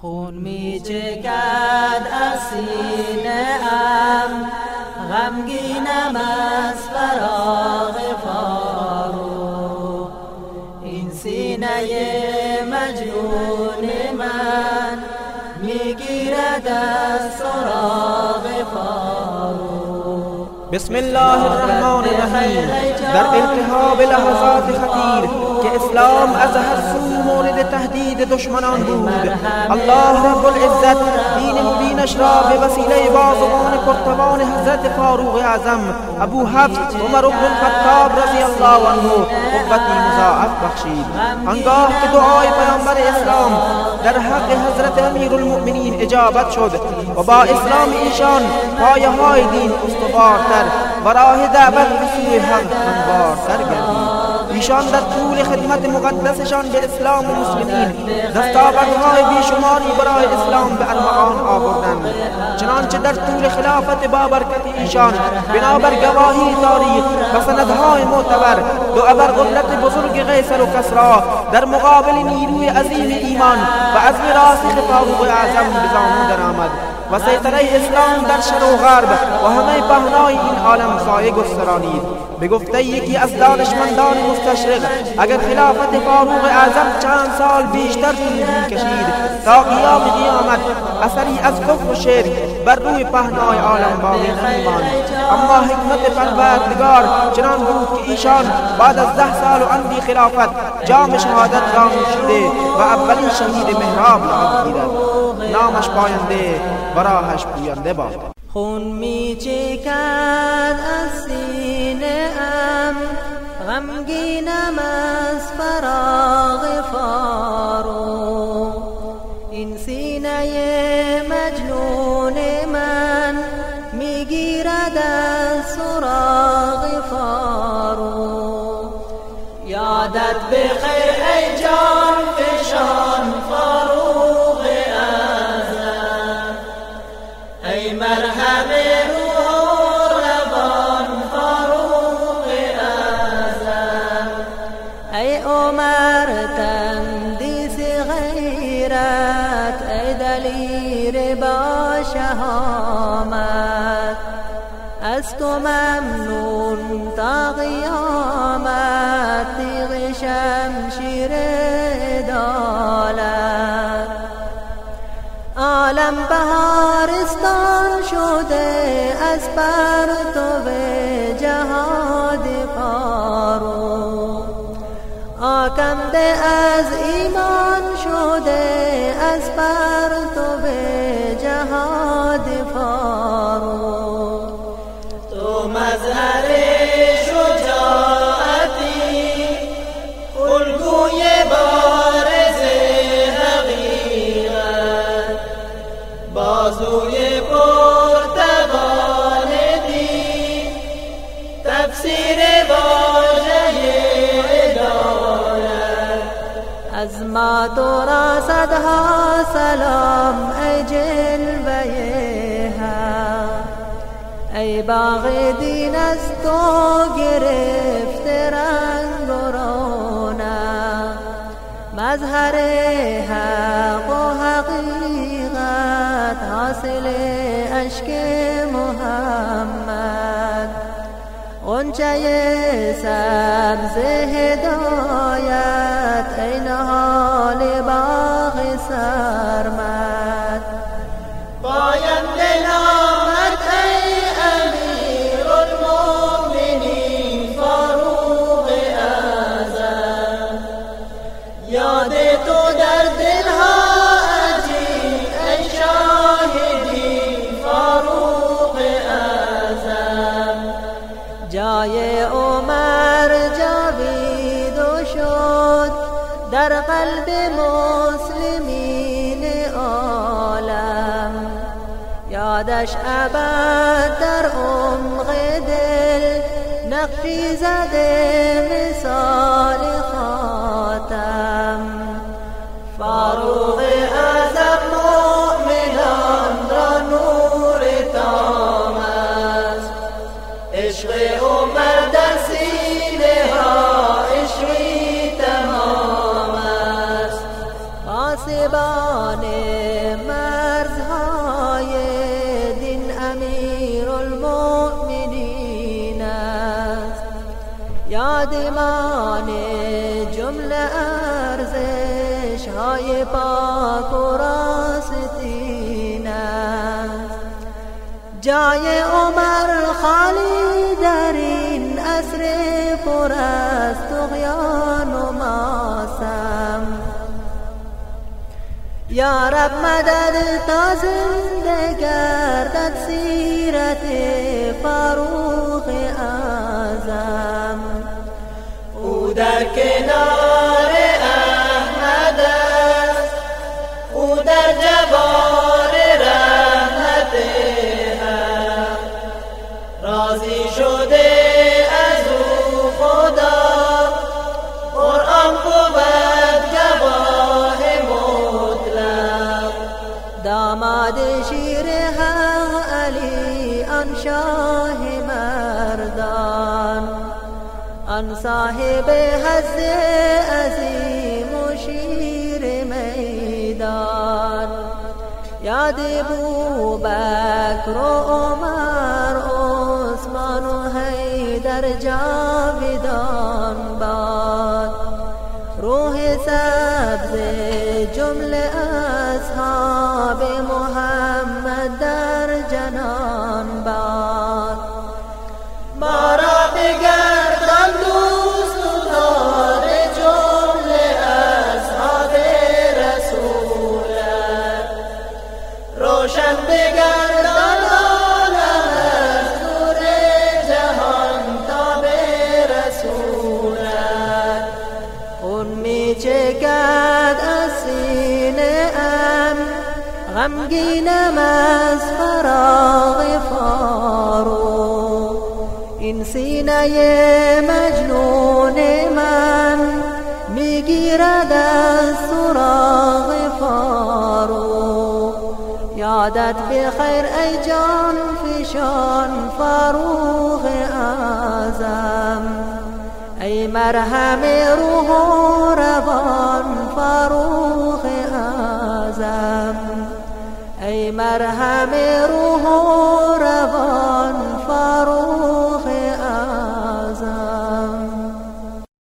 خون می چکد از سینه ام. غمگینم از فراغ فارو. این سینه مجنون من می‌گیرد از بسم الله الرحمن الرحیم. در التهاب لحظات خطیر که اسلام از هر سو مورد تهدید دشمنان بود الله رب العزت دین مبینش را به وسیله بازوان پرتوان حضرت فاروق اعظم ابو حفظ عمر بن الخطاب رضی الله عنه قوتی مضاعف بخشید. آنگاه که دعای اسلام در حق حضرت امیر المؤمنین اجابت شد و با اسلام ایشان پایه های دین استوارتر و راه دعوت به سوی حق گردید ایشان در طول خدمت مقدسشان به اسلام و مسلمین. دستاوردهای بیشماری برای اسلام به ارمغان آوردند. چنانچه در طول خلافت بابرکت ایشان بنابر گواهی تاریخ و سندهای معتبر دو ابرقدرت بزرگ قیصر و کسرا در مقابل نیروی عظیم ایمان و عزم راسخ فاروق اعظم به زانو درآمد. و سیطره اسلام در شرق و غرب و همه پهنای این عالم سایه گسترانید. به گفته یکی از دانشمندان مستشرق اگر خلافت فاروق اعظم چند سال بیشتر طول کشید تا قیام قیامت اثری از کفر و شرک بر روی پهنای عالم باقی نمیماند. اما حکمت پروردگار چنان بود که ایشان بعد از ده سال و اندی خلافت جام شهادت را شده و اولین شهید محراب لقب گیرد. نامش پاینده راهش پوینده خون می چکد از سینه ام غمگینم از فراغ فارو. این سینه مجنون من می‌گیرد از سراغ فارو. یادت بخیر ای جان فشان فاروق ای عمر تندیس غیرت ای دلیر با شهامت. از تو ممنون تا قیامت تیغ شمشیر دالت عالم بهارستان شده از پرتو آکنده از ایمان شده از پرتو جهاد فارو تو مظهر شجاعتی الگوی بارز حقیقت. بازوی پرتوان دین تفسیر از ما تو را صدها سلام ای جلوه حق ای باغ دین از تو گرفته رنگ و رونق مظهر حق و حقیقت حاصل اشک محمد غنچه سبز هدایت ای نهال باغ سرمد جای عمر جاوید و شد در قلب مسلمین عالم. یادش ابد در عمق دل نقشی زده مثال خادمان جمله ارزش های پاک و راستین جای عمر خالی در این عصر پر از تغیان و ماسم. یا رب مدد تا زنده گردد سیرت فاروق اعظم. در کنار احمد است. او در جوار رحمت هم راضی شده از او خدا. قرآن بود گواه مطلق. داماد شیر حق علی آن آن صاحب حز عظیم و شیر میدان. یاد بو بکر و عمر عثمان و حیدر جاویدان باد. روح سبز جمله چکد از سینه ام. غمگینم از فراغ فارو. این سینه مجنون من می‌گیرد از سراغ فارو. یادت بخیر ای جان فشان فاروق اعظم. ای مرهم روح فاروق اعظم ای مرهم روح و